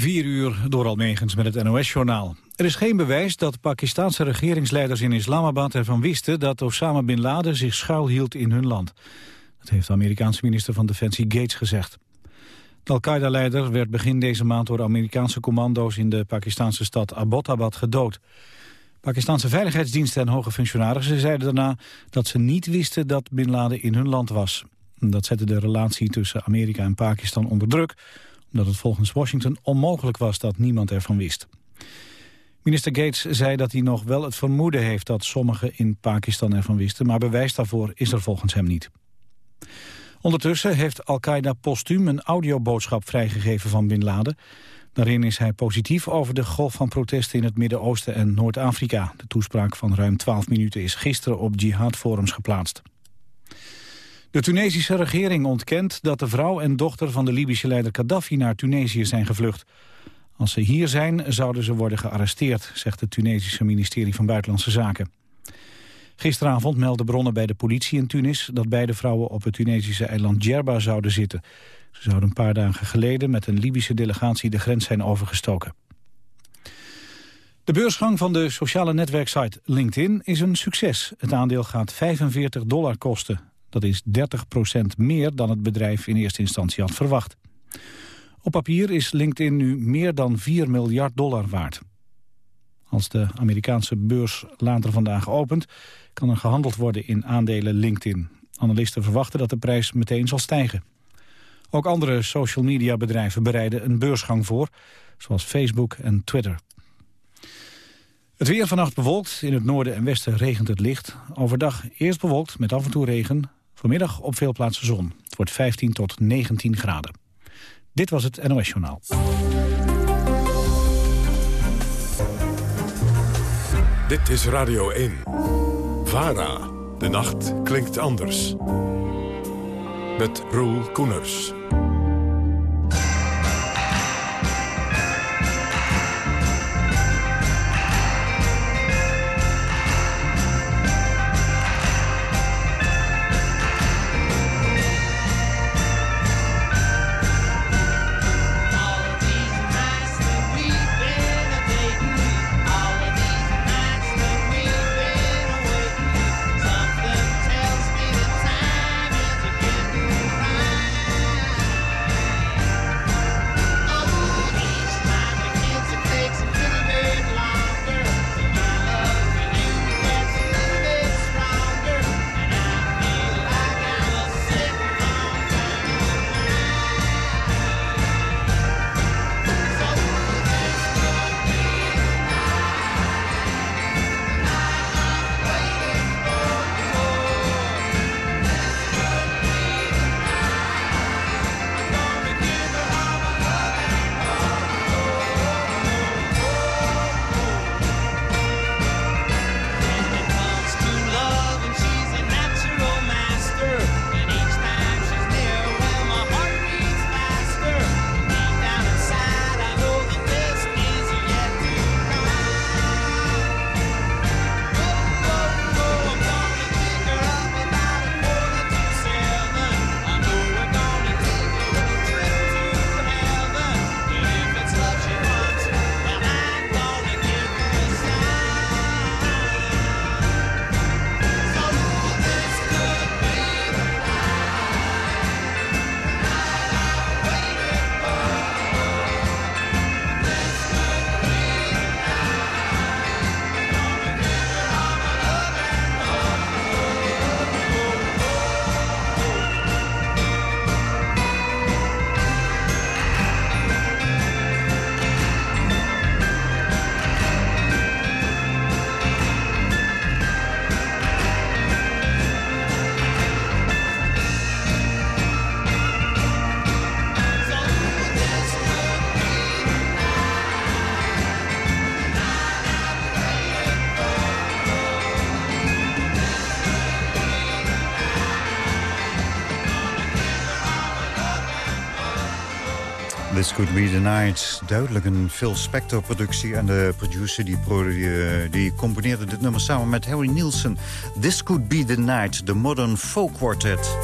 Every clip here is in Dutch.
4 uur door Almegens met het NOS-journaal. Er is geen bewijs dat Pakistanse regeringsleiders in Islamabad ervan wisten dat Osama Bin Laden zich schuilhield in hun land. Dat heeft de Amerikaanse minister van Defensie Gates gezegd. De Al-Qaeda-leider werd begin deze maand door Amerikaanse commando's in de Pakistanse stad Abbottabad gedood. Pakistanse veiligheidsdiensten en hoge functionarissen zeiden daarna dat ze niet wisten dat Bin Laden in hun land was. Dat zette de relatie tussen Amerika en Pakistan onder druk omdat het volgens Washington onmogelijk was dat niemand ervan wist. Minister Gates zei dat hij nog wel het vermoeden heeft dat sommigen in Pakistan ervan wisten, maar bewijs daarvoor is er volgens hem niet. Ondertussen heeft Al-Qaeda postuum een audioboodschap vrijgegeven van Bin Laden. Daarin is hij positief over de golf van protesten in het Midden-Oosten en Noord-Afrika. De toespraak van ruim 12 minuten is gisteren op jihadforums geplaatst. De Tunesische regering ontkent dat de vrouw en dochter van de Libische leider Gaddafi naar Tunesië zijn gevlucht. Als ze hier zijn, zouden ze worden gearresteerd, zegt het Tunesische ministerie van Buitenlandse Zaken. Gisteravond meldden bronnen bij de politie in Tunis dat beide vrouwen op het Tunesische eiland Djerba zouden zitten. Ze zouden een paar dagen geleden met een Libische delegatie de grens zijn overgestoken. De beursgang van de sociale netwerksite LinkedIn is een succes. Het aandeel gaat 45 dollar kosten. Dat is 30% meer dan het bedrijf in eerste instantie had verwacht. Op papier is LinkedIn nu meer dan 4 miljard dollar waard. Als de Amerikaanse beurs later vandaag opent... kan er gehandeld worden in aandelen LinkedIn. Analisten verwachten dat de prijs meteen zal stijgen. Ook andere social media bedrijven bereiden een beursgang voor... zoals Facebook en Twitter. Het weer vannacht bewolkt. In het noorden en westen regent het licht. Overdag eerst bewolkt met af en toe regen. Vanmiddag op veel plaatsen zon. Het wordt 15 tot 19 graden. Dit was het NOS Journaal. Dit is Radio 1. VARA. De nacht klinkt anders. Met Roel Koeners. This Could Be The Night. Duidelijk een Phil Spector productie. En de producer die, die, die componeerde dit nummer samen met Harry Nielsen. This Could Be The Night, de Modern Folk Quartet.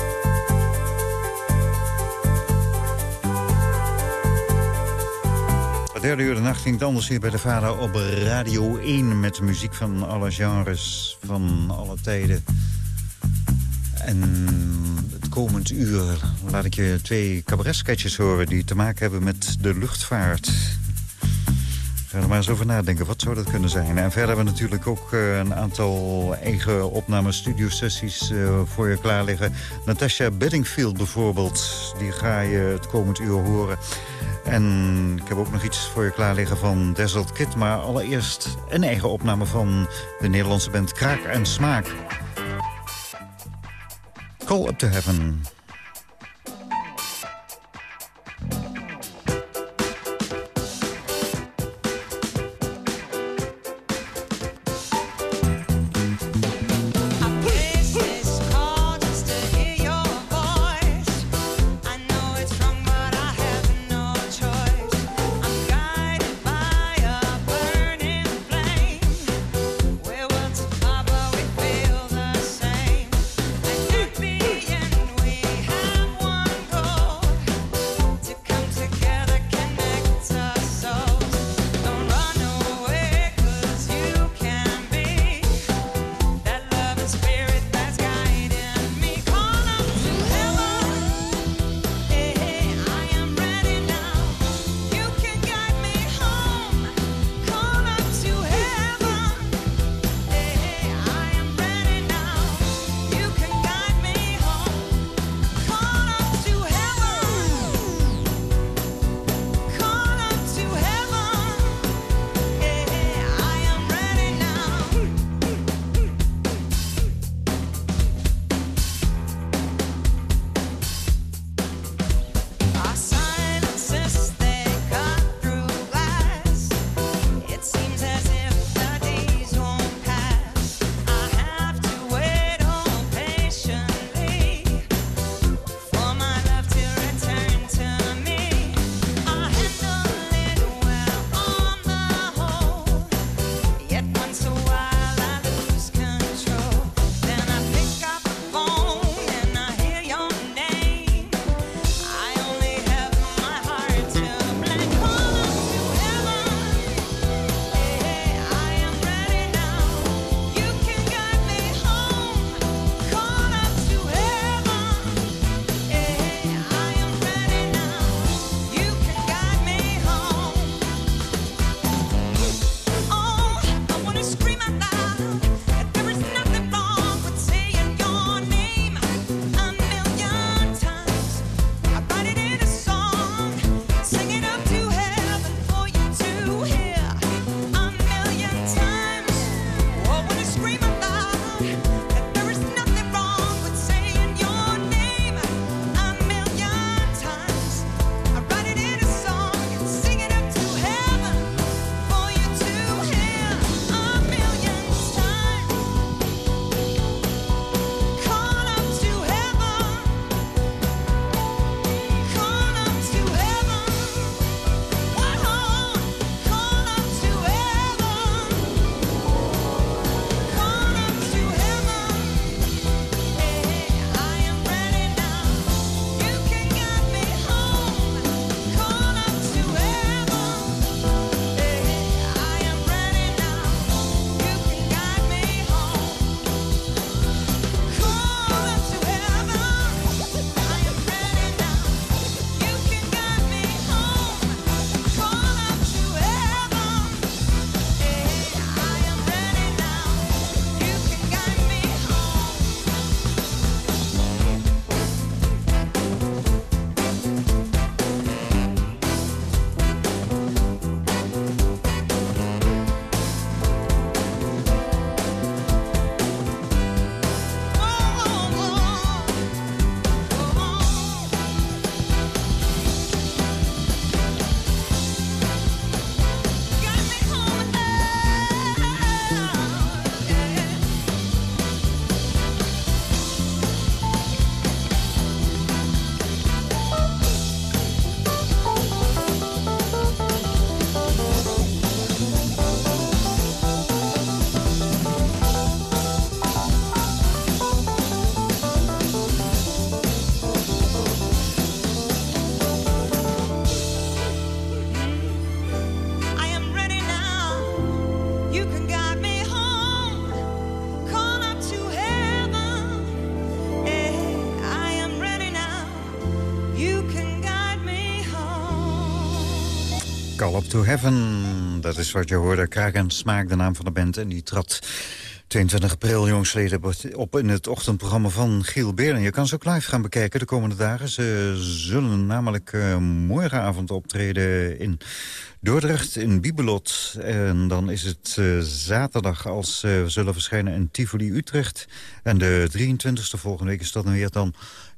Het derde uur de nacht ging het anders hier bij de vader op Radio 1... met muziek van alle genres, van alle tijden. En komend uur laat ik je twee cabaretsketches horen... die te maken hebben met de luchtvaart. Ga er maar eens over nadenken, wat zou dat kunnen zijn? En verder hebben we natuurlijk ook uh, een aantal eigen opname studiosessies uh, voor je klaar liggen. Natasha Bedingfield bijvoorbeeld, die ga je het komend uur horen. En ik heb ook nog iets voor je klaar liggen van Desert Kid. Maar allereerst een eigen opname van de Nederlandse band Kraak en Smaak. Call Up To Heaven. Up To Heaven, dat is wat je hoorde. Kraak en Smaak, de naam van de band. En die trad 22 april jongsleden op in het ochtendprogramma van Giel Beerden. Je kan ze ook live gaan bekijken de komende dagen. Ze zullen namelijk uh, morgenavond optreden in Dordrecht, in Bibelot. En dan is het uh, zaterdag als uh, we zullen verschijnen in Tivoli Utrecht. En de 23e volgende week is dat weer dan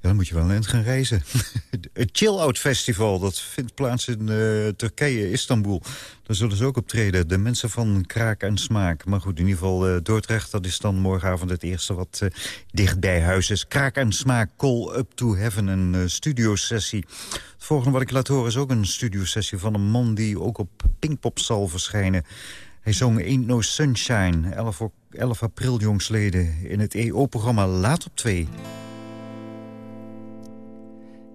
dan moet je wel eens gaan reizen. het Chill Out Festival, dat vindt plaats in uh, Turkije, Istanbul. Daar zullen ze ook optreden. De mensen van Kraak en Smaak. Maar goed, in ieder geval uh, Dordrecht, dat is dan morgenavond het eerste wat uh, dicht bij huis is. Kraak en Smaak, Call Up To Heaven, een studiosessie. Het volgende wat ik laat horen is ook een studiosessie van een man die ook op Pinkpop zal verschijnen. Hij zong Ain't No Sunshine, 11, 11 april jongsleden, in het EO-programma Laat op 2.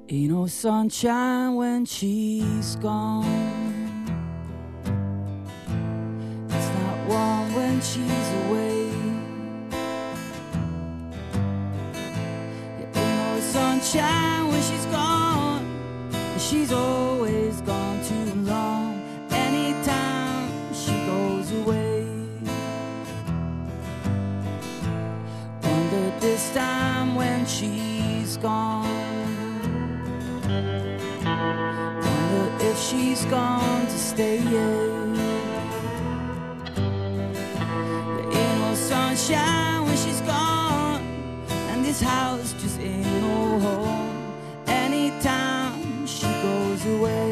Ain't no sunshine when she's gone. It's not warm when she's away. There ain't no sunshine when she's gone. She's always she's gone to stay. There ain't no sunshine when she's gone, and this house just ain't no home. Anytime she goes away.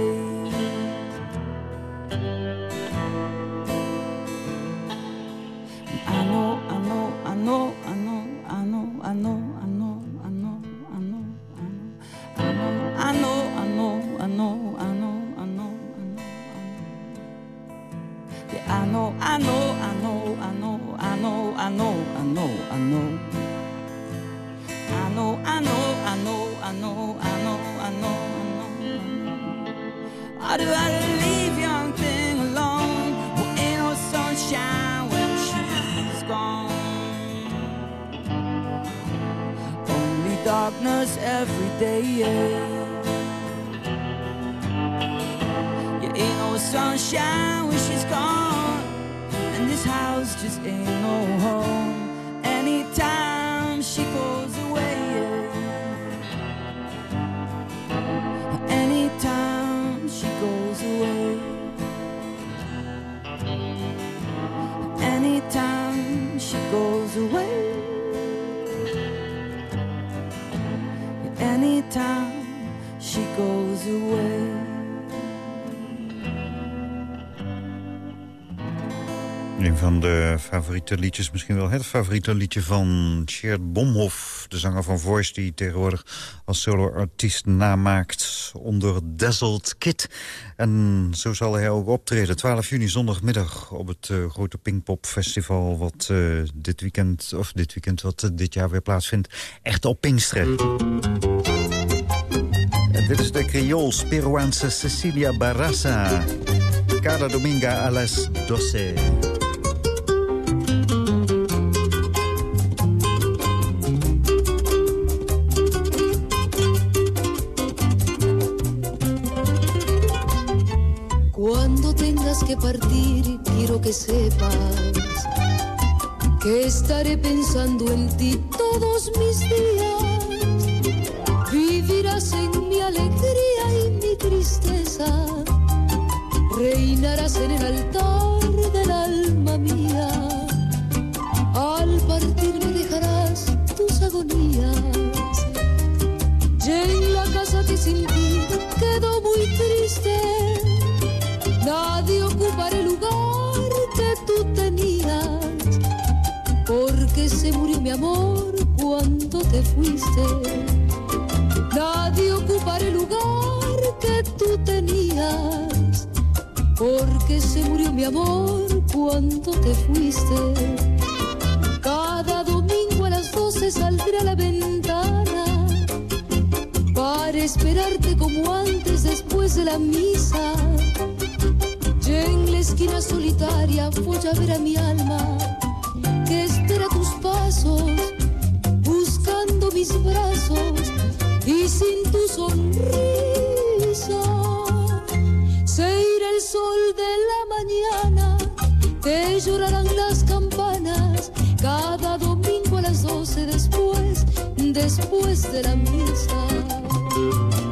Anytime she goes away. Een van de favoriete liedjes, misschien wel het favoriete liedje van Tjeerd Bomhoff. De zanger van Voice die tegenwoordig als solo-artiest namaakt onder Dazzled Kid. En zo zal hij ook optreden. 12 juni zondagmiddag op het uh, grote Pinkpop Festival. Wat uh, dit weekend, of dit weekend, wat uh, dit jaar weer plaatsvindt. Echt op Pinksteren. En dit is de Creools Peruaanse Cecilia Barraza. Cada dominga a las 12. Cuando tengas que partir, quiero que sepas que estaré pensando en ti todos mis días. Vivirás en alegría y mi tristeza. Reinarás en el altar del alma mía. Al partir me dejarás tus agonías. Y en la casa que sin ti quedó muy triste Nadie ocupará el lugar que tú tenías, porque se murió mi amor cuando te fuiste. Nadie ocupará el lugar que tú tenías, porque se murió mi amor cuando te fuiste. Cada domingo a las doce saldré a la ventana para esperarte como antes después de la misa. Y en la esquina solitaria voy a ver a mi alma que espera tus pasos, buscando mis brazos y sin tu sonrisa se irá el sol mañana te llorarán las campanas cada domingo a las doce después, después de la misa.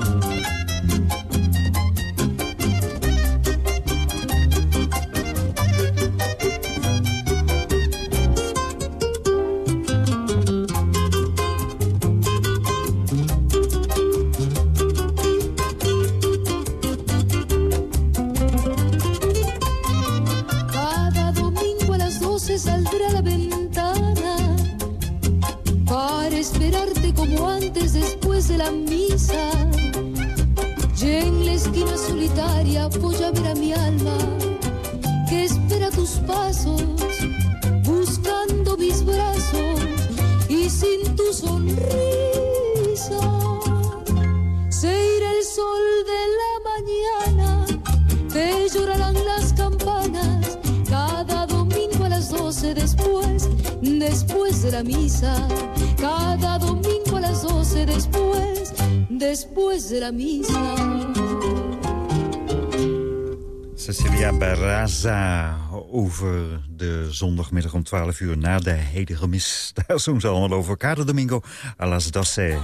Over de zondagmiddag om 12 uur na de heilige mis. Daar zong ze allemaal over. Cada Domingo a las 12.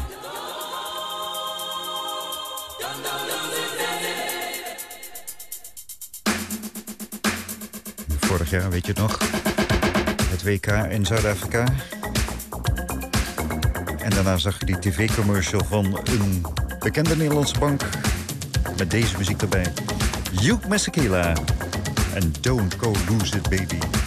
Vorig jaar, weet je het nog? Het WK in Zuid-Afrika. En daarna zag je die tv-commercial van een bekende Nederlandse bank... met deze muziek erbij. Hugh Masekela. En Don't Go Lose It, Baby.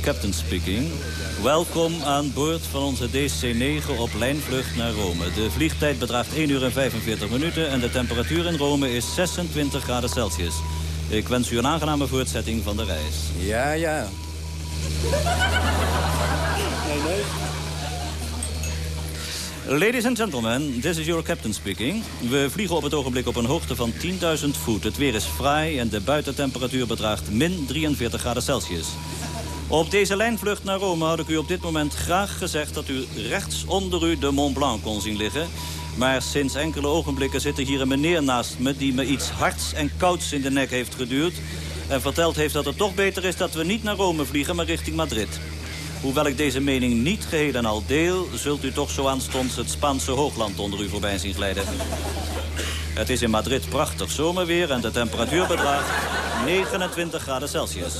Captain speaking. Welkom aan boord van onze DC-9 op lijnvlucht naar Rome. De vliegtijd bedraagt 1 uur en 45 minuten en de temperatuur in Rome is 26 graden Celsius. Ik wens u een aangename voortzetting van de reis. Ja, ja. Nee, nee. Ladies and gentlemen, this is your captain speaking. We vliegen op het ogenblik op een hoogte van 10.000 voet. Het weer is fraai en de buitentemperatuur bedraagt min 43 graden Celsius. Op deze lijnvlucht naar Rome had ik u op dit moment graag gezegd... dat u rechts onder u de Mont Blanc kon zien liggen. Maar sinds enkele ogenblikken zit er hier een meneer naast me... die me iets hards en kouds in de nek heeft geduwd... en verteld heeft dat het toch beter is dat we niet naar Rome vliegen... maar richting Madrid. Hoewel ik deze mening niet geheel en al deel... zult u toch zo aanstonds het Spaanse hoogland onder u voorbij zien glijden. Het is in Madrid prachtig zomerweer en de temperatuur bedraagt 29 graden Celsius.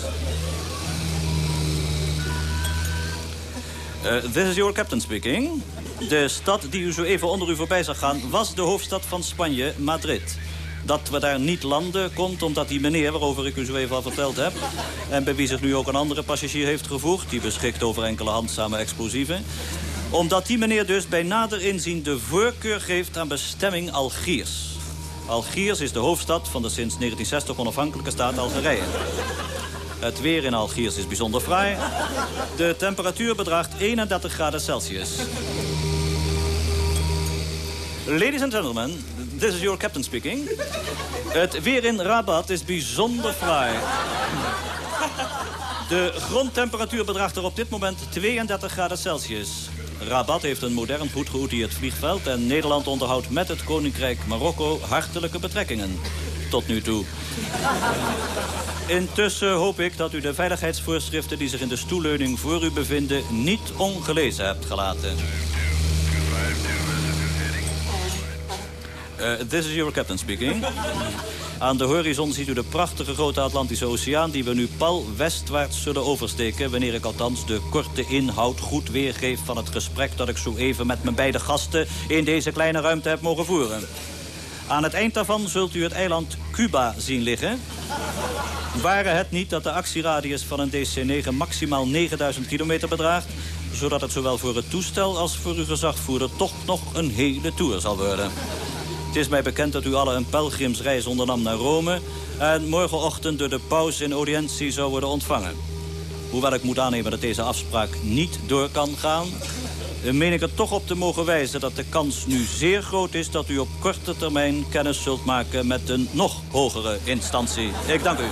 Uh, this is your captain speaking. De stad die u zo even onder u voorbij zag gaan... was de hoofdstad van Spanje, Madrid. Dat we daar niet landen komt omdat die meneer, waarover ik u zo even al verteld heb... en bij wie zich nu ook een andere passagier heeft gevoegd... die beschikt over enkele handzame explosieven... omdat die meneer dus bij nader inzien de voorkeur geeft aan bestemming Algiers. Algiers is de hoofdstad van de sinds 1960 onafhankelijke staat Algerije. Het weer in Algiers is bijzonder fraai. De temperatuur bedraagt 31 graden Celsius. Ladies and gentlemen, this is your captain speaking. Het weer in Rabat is bijzonder fraai. De grondtemperatuur bedraagt er op dit moment 32 graden Celsius. Rabat heeft een modern goed geoutilleerd vliegveld... en Nederland onderhoudt met het Koninkrijk Marokko hartelijke betrekkingen. Tot nu toe. Intussen hoop ik dat u de veiligheidsvoorschriften... die zich in de stoelleuning voor u bevinden... niet ongelezen hebt gelaten. Uh, this is your captain speaking. Aan de horizon ziet u de prachtige grote Atlantische Oceaan... die we nu pal westwaarts zullen oversteken... wanneer ik althans de korte inhoud goed weergeef... van het gesprek dat ik zo even met mijn beide gasten... in deze kleine ruimte heb mogen voeren. Aan het eind daarvan zult u het eiland Cuba zien liggen. Waren het niet dat de actieradius van een DC-9 maximaal 9000 kilometer bedraagt... zodat het zowel voor het toestel als voor uw gezagvoerder toch nog een hele tour zal worden. Het is mij bekend dat u alle een pelgrimsreis ondernam naar Rome... en morgenochtend door de paus in audiëntie zou worden ontvangen. Hoewel ik moet aannemen dat deze afspraak niet door kan gaan... meen ik er toch op te mogen wijzen dat de kans nu zeer groot is... dat u op korte termijn kennis zult maken met een nog hogere instantie. Ik dank u.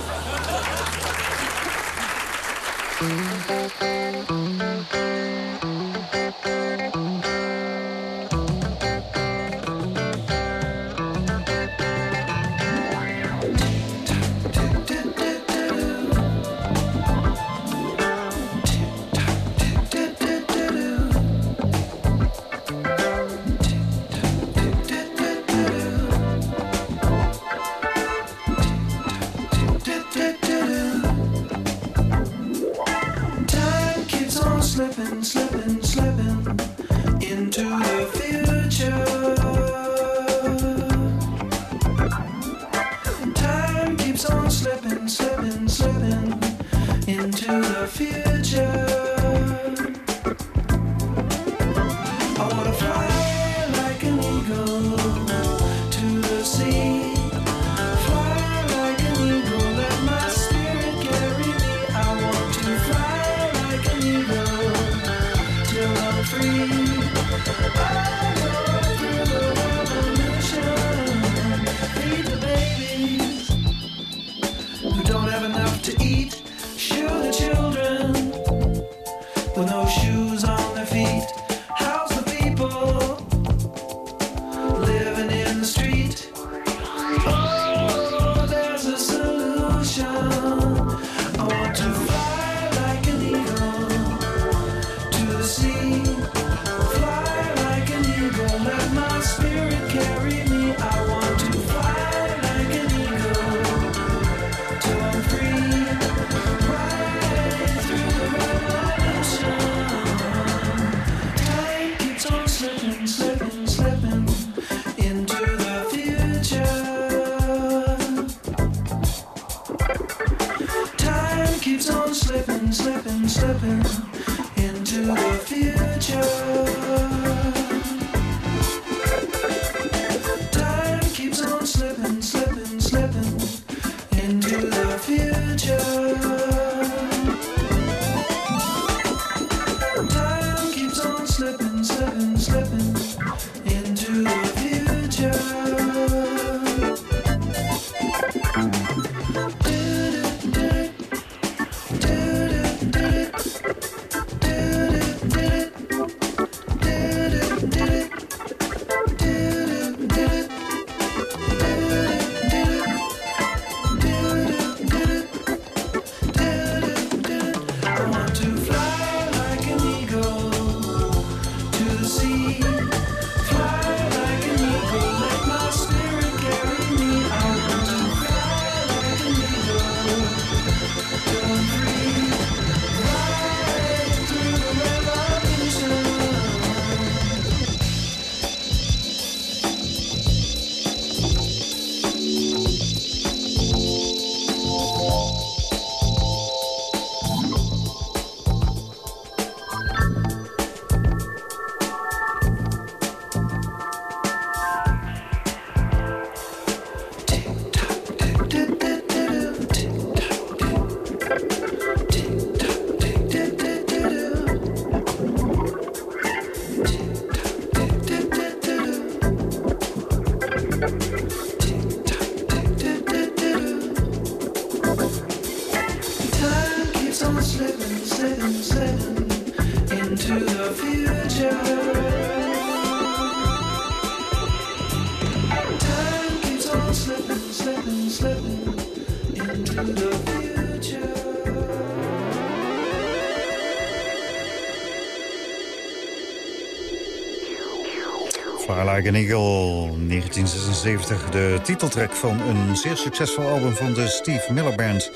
Eagle, 1976. De titeltrack van een zeer succesvol album van de Steve Miller Band.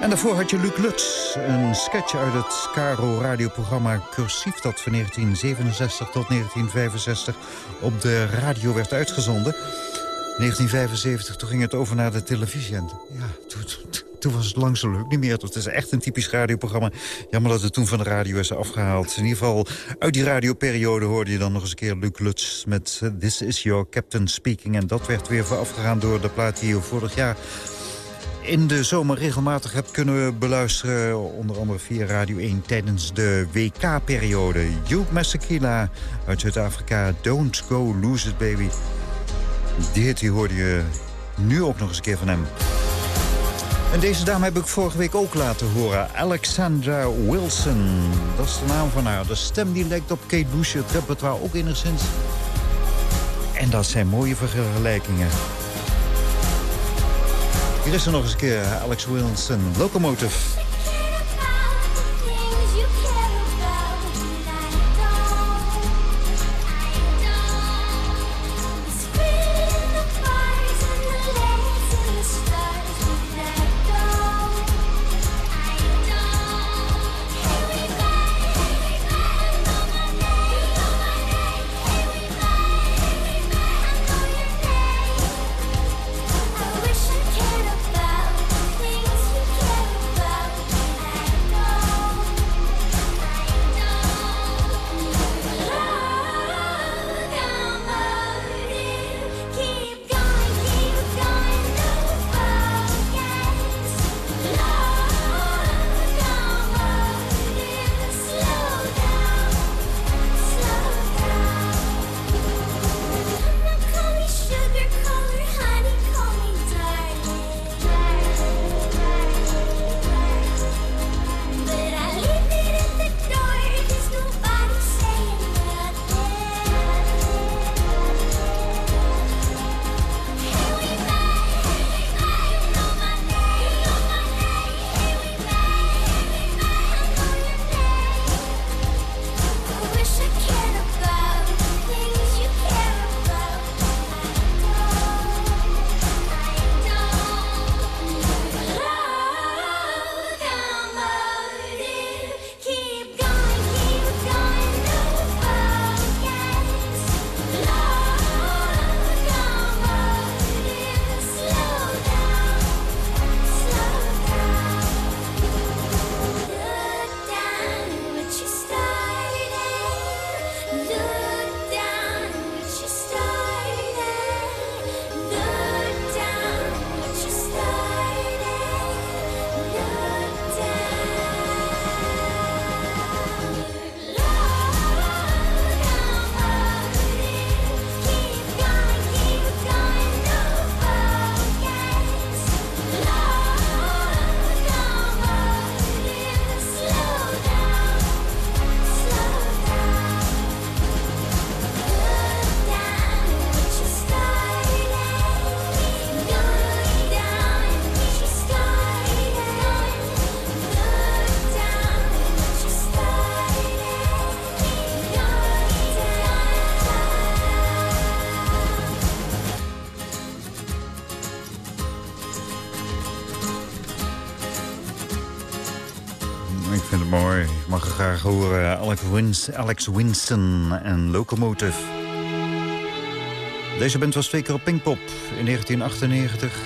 En daarvoor had je Luc Lutz, een sketch uit het Caro radioprogramma Cursief... dat van 1967 tot 1965 op de radio werd uitgezonden. 1975, toen ging het over naar de televisie. En toen- was het lang zo leuk niet meer. Het is echt een typisch radioprogramma. Jammer dat het toen van de radio is afgehaald. In ieder geval, uit die radioperiode hoorde je dan nog eens een keer Luc Lutz... met eh, This is your captain speaking. En dat werd weer voorafgegaan door de plaat die je vorig jaar in de zomer regelmatig hebt kunnen beluisteren. Onder andere via Radio 1 tijdens de WK-periode. Hugh Masekela uit Zuid-Afrika. Don't go lose it, baby. Die hoorde je nu ook nog eens een keer van hem. En deze dame heb ik vorige week ook laten horen. Alexandra Wilson. Dat is de naam van haar. De stem die lijkt op Kate Bush. Het repertoire ook enigszins. En dat zijn mooie vergelijkingen. Hier is er nog eens een keer Alex Wilson. Locomotive. Alex Winston en Locomotive. Deze band was twee keer op Pinkpop in 1998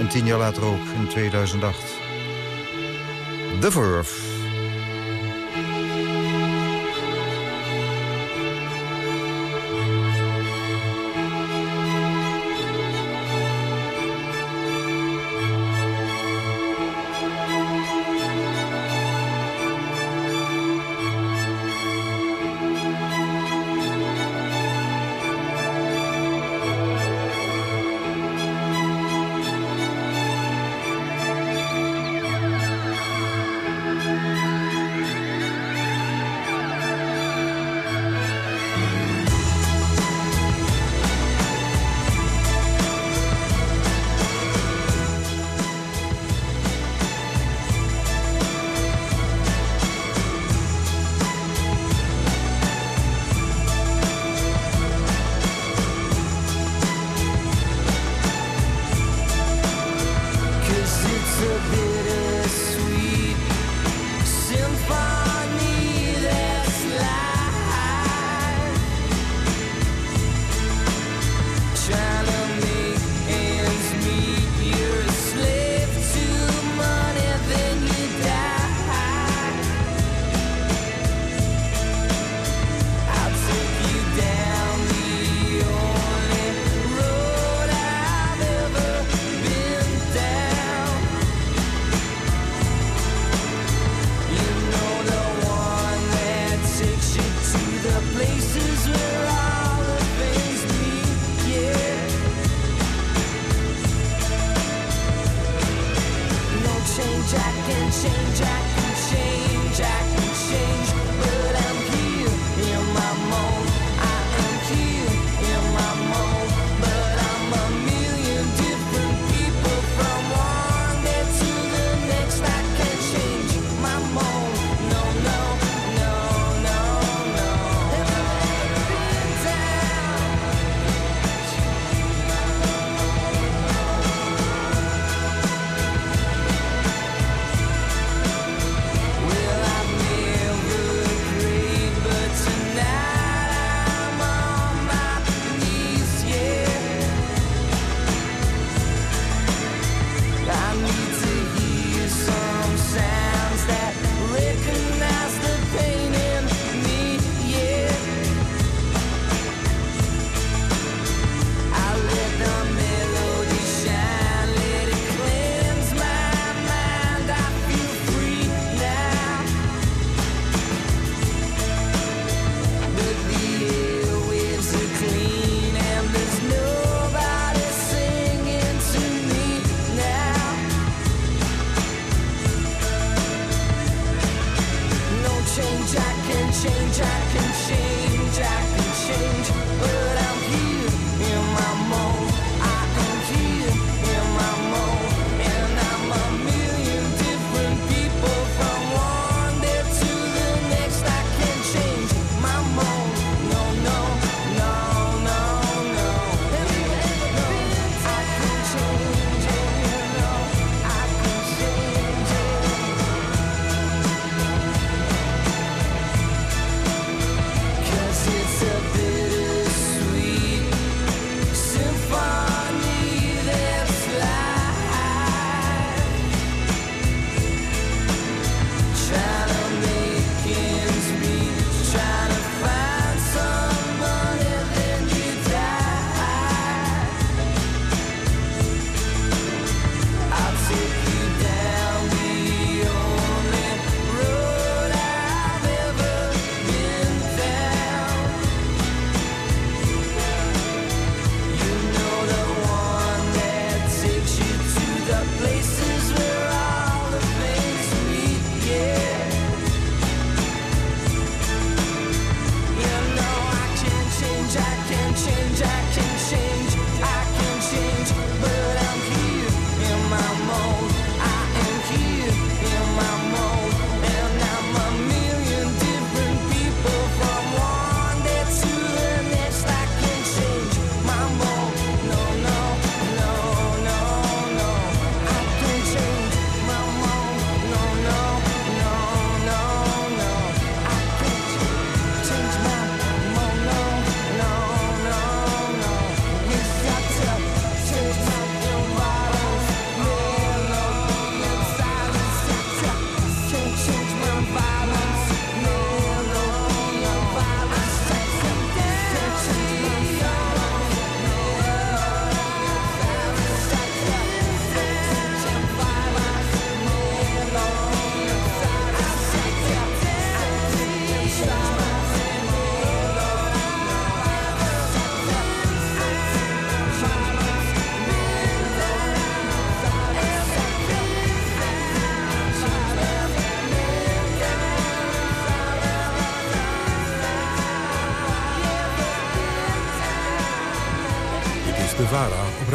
en tien jaar later ook in 2008. The Verve.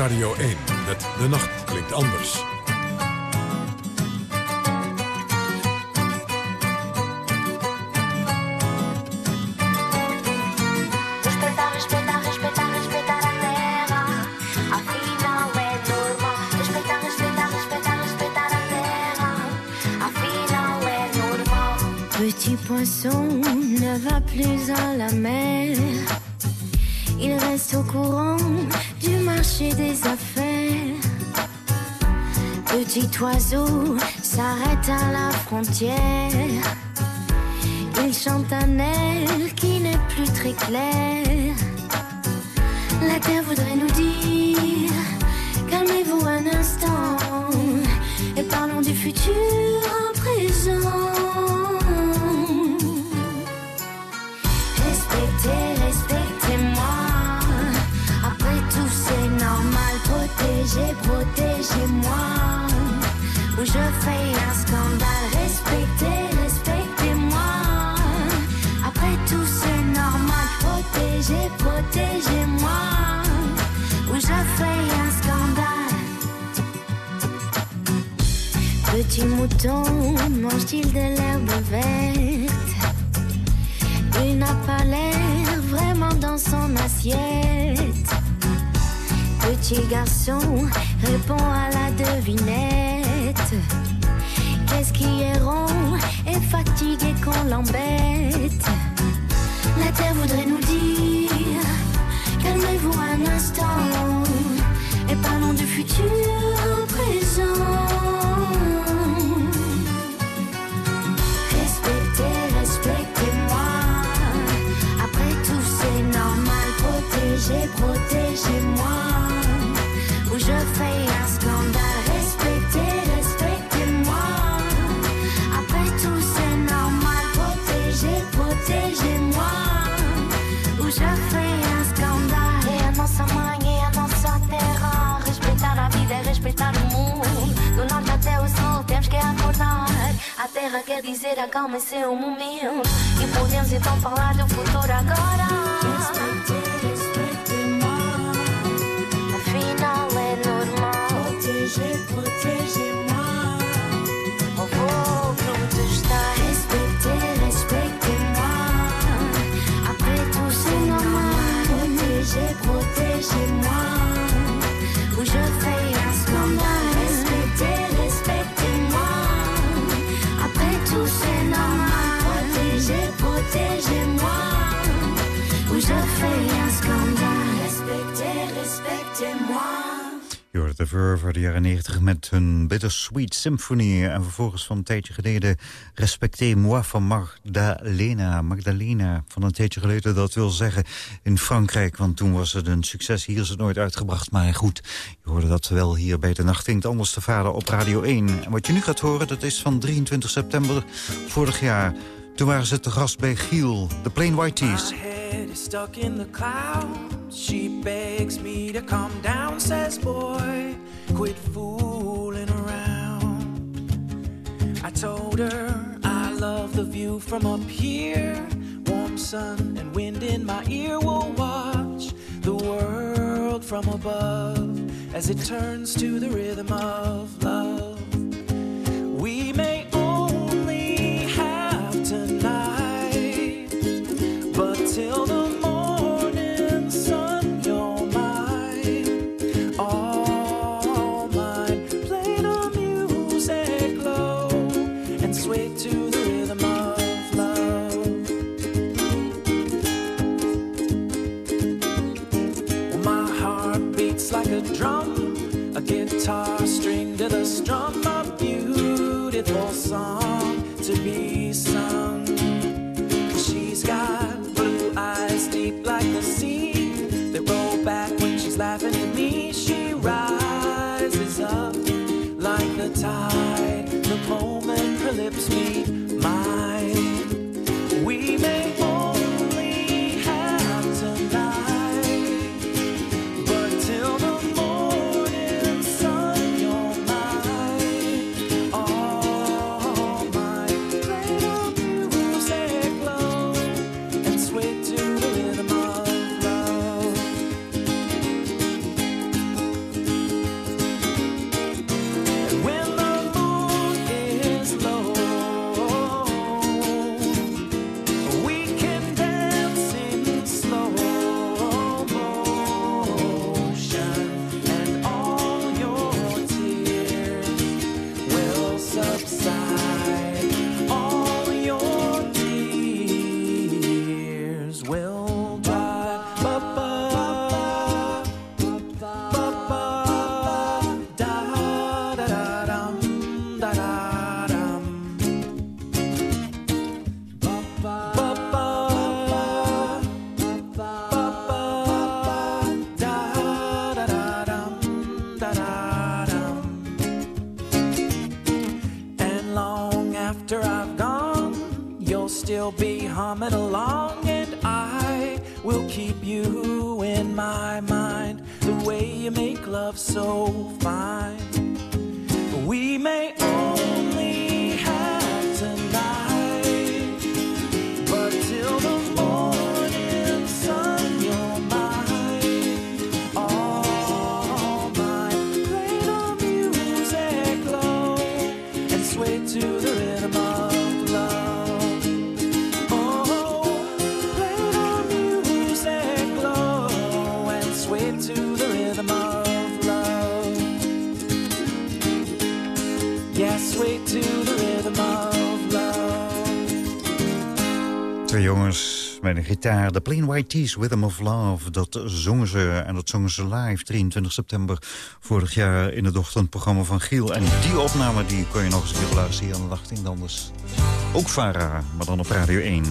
Radio 1 met De Nacht Klinkt Anders. Il chante un air qui n'est plus très clair. Petit mouton, mange-t-il de l'herbe verte? Il n'a pas l'air vraiment dans son assiette. Petit garçon répond à la devinette. Qu'est-ce qui est rond et fatigué qu'on l'embête? La terre voudrait nous dire Calmez-vous un instant et parlons du futur en présent. Quer dizer acalma seu momento. E podemos então falar do futuro agora. Afinal é normal. Protégez, protégez-moi. De Verve de jaren 90 met hun Bittersweet Symphony. En vervolgens van een tijdje geleden Respectez-moi van Magdalena. Magdalena van een tijdje geleden, dat wil zeggen in Frankrijk. Want toen was het een succes. Hier is het nooit uitgebracht, maar goed. Je hoorde dat wel hier bij de Nacht Anders te Vader op Radio 1. En wat je nu gaat horen, dat is van 23 september vorig jaar. Toen waren ze te gast bij Giel, de Plain White Tees. My head is stuck in the clouds. She begs me to calm down, says, Boy, quit fooling around. I told her I love the view from up here. Warm sun and wind in my ear will watch the world from above as it turns to the rhythm of love. We may guitar string to the strum, a beautiful song to be een gitaar. De Plain White Tees, Rhythm of Love. Dat zongen ze en dat zongen ze live 23 september vorig jaar... in het ochtendprogramma van Giel. En die opname die kon je nog eens een keer beluisteren aan de nacht in Anders. Ook Vara, maar dan op Radio 1.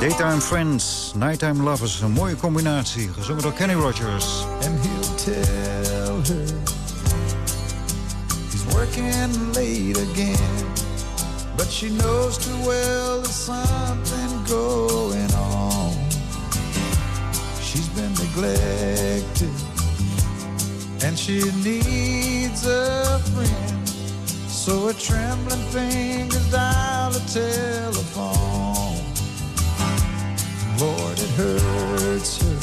Daytime Friends, Nighttime Lovers. Een mooie combinatie, gezongen door Kenny Rogers. and he'll tell her he's working late again. But she knows too well there's something going on. She's been neglected and she needs a friend. So her trembling fingers dial a telephone. Lord, it hurts her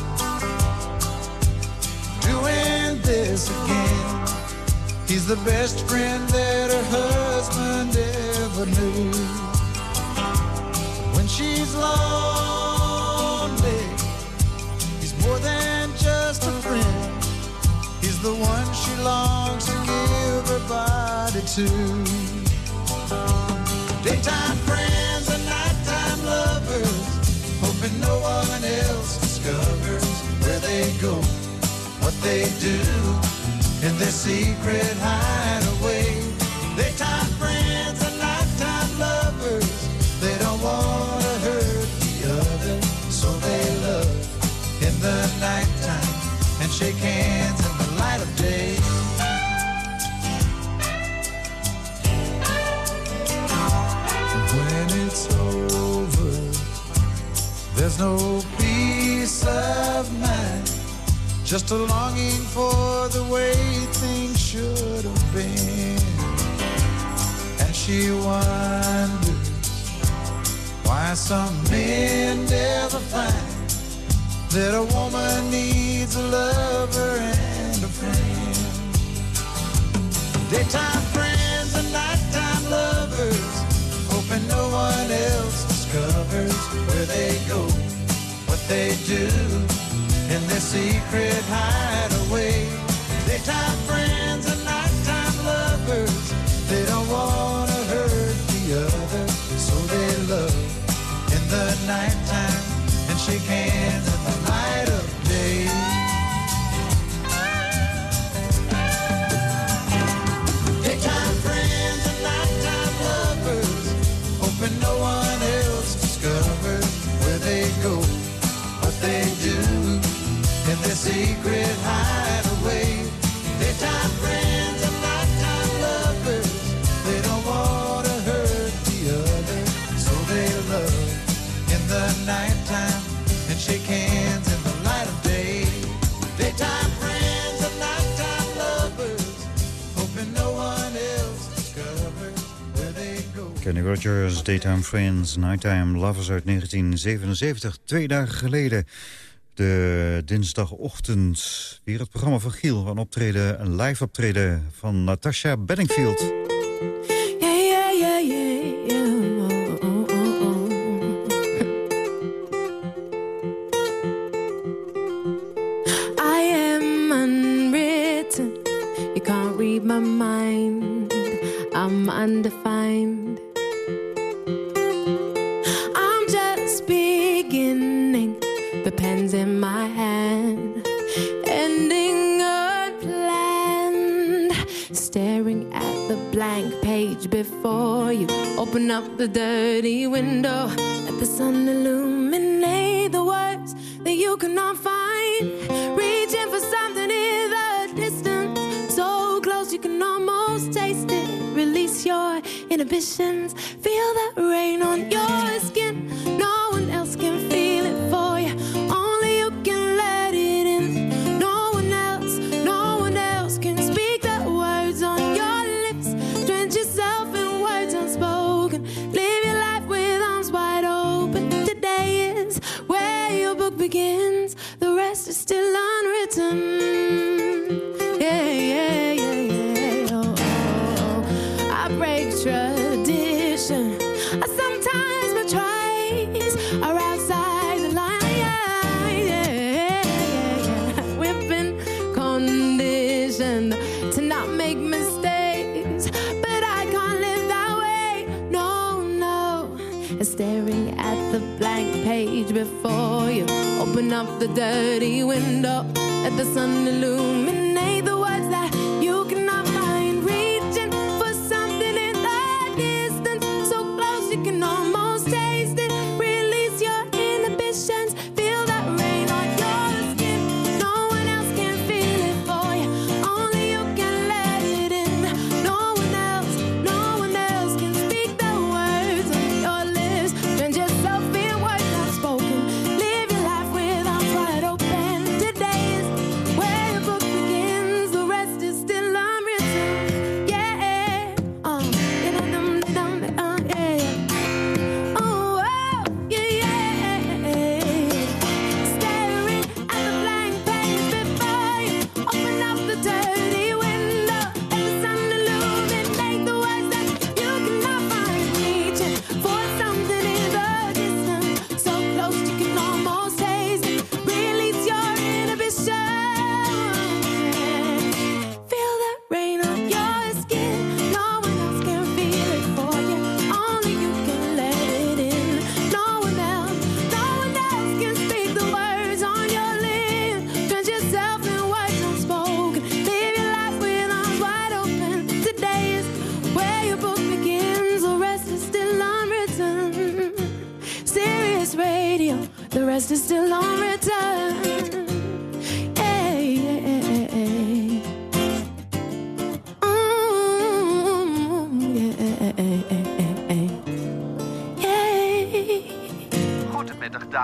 doing this again. He's the best friend that her husband ever When she's lonely, he's more than just a friend. He's the one she longs to give her body to. Daytime friends and nighttime lovers, hoping no one else discovers where they go, what they do in their secret hideaway. Shake hands in the light of day. When it's over, there's no peace of mind. Just a longing for the way things should have been. And she wonders why some men never find that a woman needs a lover and a friend. Daytime friends and nighttime lovers, hoping no one else discovers where they go, what they do in their secret hideaway. Daytime friends and nighttime lovers, they don't want to hurt the other, so they love in the nighttime and shake hands Kenny Rogers, Daytime Friends, Nighttime Lovers uit 1977. Twee dagen geleden, de dinsdagochtend, weer het programma van Giel. Een optreden, een live optreden van Natasha Bedingfield.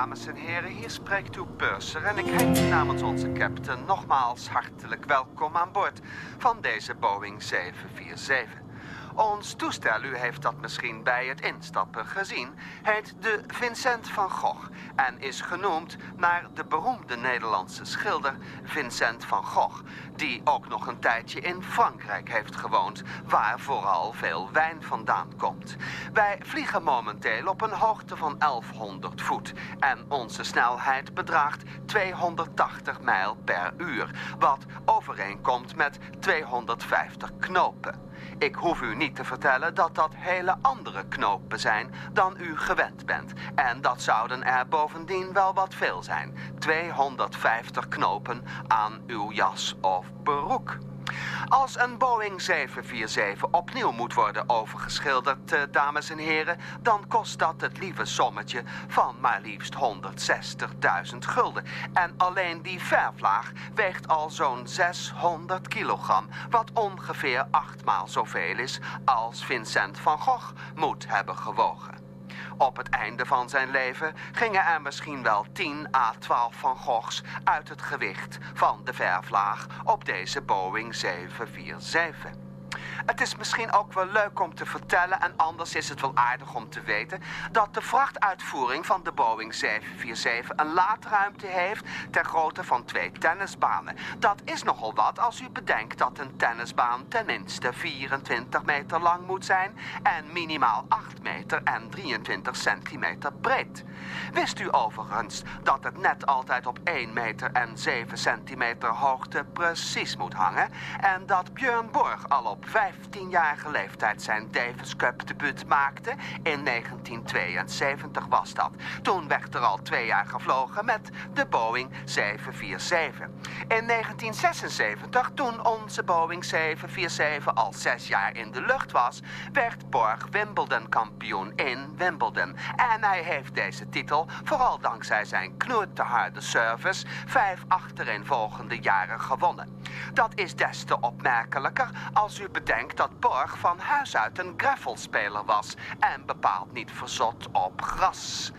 Dames en heren, hier spreekt uw purser en ik heet u namens onze captain nogmaals hartelijk welkom aan boord van deze Boeing 747. Ons toestel, u heeft dat misschien bij het instappen gezien, heet de Vincent van Gogh en is genoemd naar de beroemde Nederlandse schilder Vincent van Gogh, die ook nog een tijdje in Frankrijk heeft gewoond, waar vooral veel wijn vandaan komt. Wij vliegen momenteel op een hoogte van 1100 voet en onze snelheid bedraagt 280 mijl per uur, wat overeenkomt met 250 knopen. Ik hoef u niet te vertellen dat dat hele andere knopen zijn dan u gewend bent. En dat zouden er bovendien wel wat veel zijn. 250 knopen aan uw jas of broek. Als een Boeing 747 opnieuw moet worden overgeschilderd, eh, dames en heren, dan kost dat het lieve sommetje van maar liefst 160.000 gulden. En alleen die verflaag weegt al zo'n 600 kilogram, wat ongeveer achtmaal zoveel is als Vincent van Gogh moet hebben gewogen. Op het einde van zijn leven gingen er misschien wel 10 à 12 van Goghs uit het gewicht van de verflaag op deze Boeing 747. Het is misschien ook wel leuk om te vertellen, en anders is het wel aardig om te weten, dat de vrachtuitvoering van de Boeing 747 een laadruimte heeft ter grootte van twee tennisbanen. Dat is nogal wat als u bedenkt dat een tennisbaan tenminste 24 meter lang moet zijn en minimaal 8 meter en 23 centimeter breed. Wist u overigens dat het net altijd op 1 meter en 7 centimeter hoogte precies moet hangen en dat Björn Borg al op 15-jarige leeftijd zijn Davis Cup debuut maakte? In 1972 was dat. Toen werd er al twee jaar gevlogen met de Boeing 747. In 1976, toen onze Boeing 747 al zes jaar in de lucht was, werd Borg Wimbledon kampioen in Wimbledon. En hij heeft deze titel, vooral dankzij zijn knoerteharde service, vijf achtereenvolgende jaren gewonnen. Dat is des te opmerkelijker als u bedenkt denk dat Borg van huis uit een greffelspeler was en bepaald niet verzot op gras.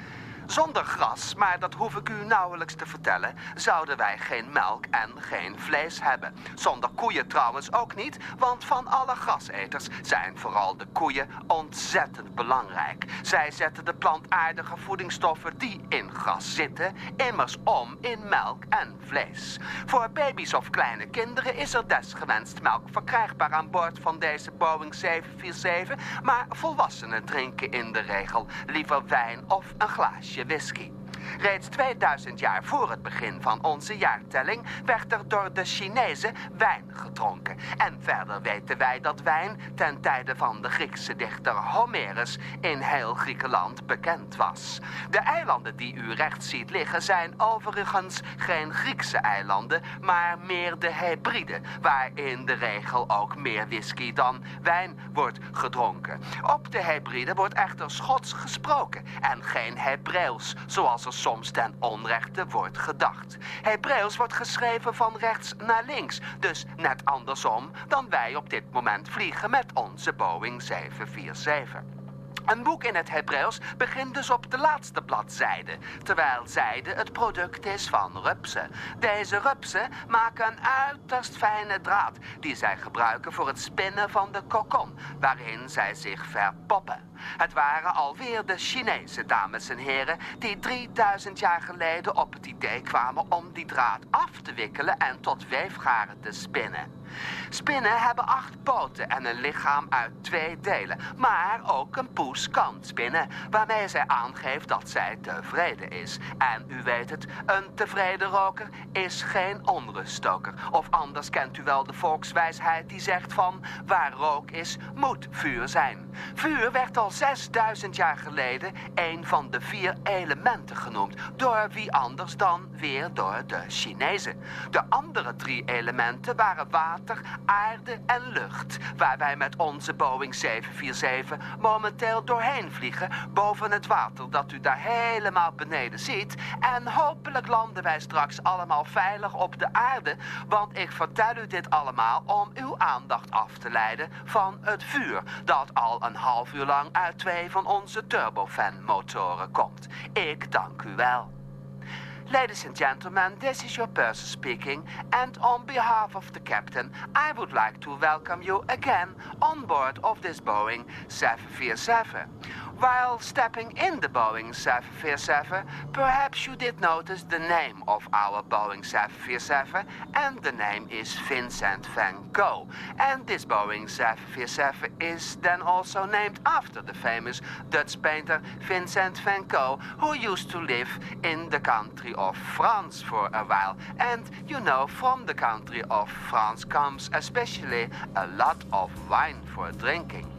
Zonder gras, maar dat hoef ik u nauwelijks te vertellen, zouden wij geen melk en geen vlees hebben. Zonder koeien trouwens ook niet, want van alle graseters zijn vooral de koeien ontzettend belangrijk. Zij zetten de plantaardige voedingsstoffen die in gras zitten, immers om in melk en vlees. Voor baby's of kleine kinderen is er desgewenst melk verkrijgbaar aan boord van deze Boeing 747, maar volwassenen drinken in de regel liever wijn of een glaasje whisky. Reeds 2000 jaar voor het begin van onze jaartelling werd er door de Chinezen wijn gedronken. En verder weten wij dat wijn ten tijde van de Griekse dichter Homerus in heel Griekenland bekend was. De eilanden die u rechts ziet liggen zijn overigens geen Griekse eilanden, maar meer de Hebriden, waar in de regel ook meer whisky dan wijn wordt gedronken. Op de Hebriden wordt echter Schots gesproken en geen Hebreeuws, zoals er soms ten onrechte wordt gedacht. Hebreeuws wordt geschreven van rechts naar links, dus net andersom dan wij op dit moment vliegen met onze Boeing 747. Een boek in het Hebreeuws begint dus op de laatste bladzijde, terwijl zijde het product is van rupsen. Deze rupsen maken een uiterst fijne draad die zij gebruiken voor het spinnen van de kokon, waarin zij zich verpoppen. Het waren alweer de Chinese dames en heren die 3000 jaar geleden op het idee kwamen om die draad af te wikkelen en tot weefgaren te spinnen. Spinnen hebben acht poten en een lichaam uit twee delen. Maar ook een poes kan spinnen, waarmee zij aangeeft dat zij tevreden is. En u weet het, een tevreden roker is geen onruststoker. Of anders kent u wel de volkswijsheid die zegt van... waar rook is, moet vuur zijn. Vuur werd al 6000 jaar geleden een van de vier elementen genoemd. Door wie anders dan weer door de Chinezen. De andere drie elementen waren water, aarde en lucht. Waar wij met onze Boeing 747 momenteel doorheen vliegen. Boven het water dat u daar helemaal beneden ziet. En hopelijk landen wij straks allemaal veilig op de aarde. Want ik vertel u dit allemaal om uw aandacht af te leiden van het vuur. Dat al een half uur lang uit twee van onze turbofan motoren komt. Ik dank u wel. Ladies and gentlemen, this is your purser speaking, and on behalf of the captain, I would like to welcome you again on board of this Boeing 747. While stepping in the Boeing 747, perhaps you did notice the name of our Boeing 747, and the name is Vincent van Gogh. And this Boeing 747 is then also named after the famous Dutch painter Vincent van Gogh, who used to live in the country of France for a while. And you know, from the country of France comes especially a lot of wine for drinking.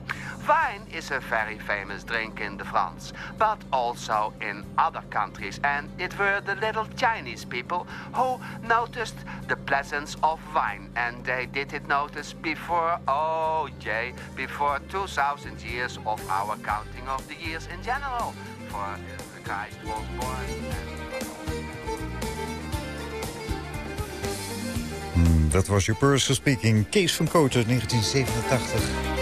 Wine is a very famous drink in the France, but also in other countries. And it were the little Chinese people who noticed the presence of wine. And they did it notice before, oh yay, before 2000 years of our counting of the years in general. For Christ was born. Hmm, Dat was your person speaking. Kees van Kooten, 1987.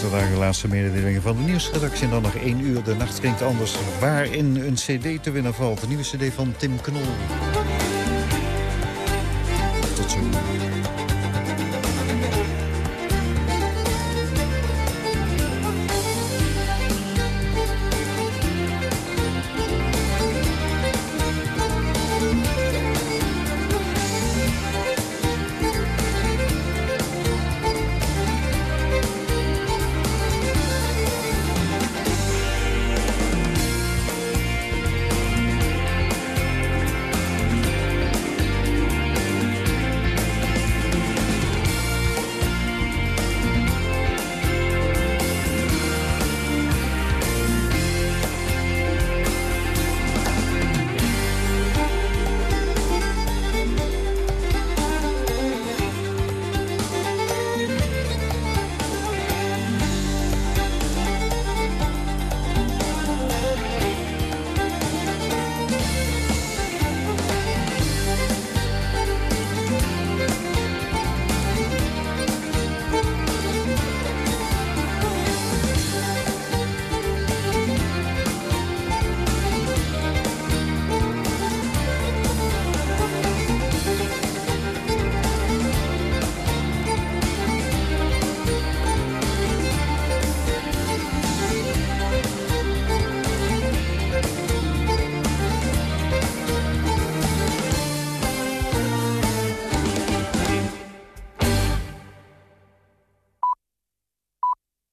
Zodanig de laatste mededelingen van de nieuwsredactie. En dan nog één uur. De nacht klinkt anders. Waarin een cd te winnen valt. De nieuwe cd van Tim Knol.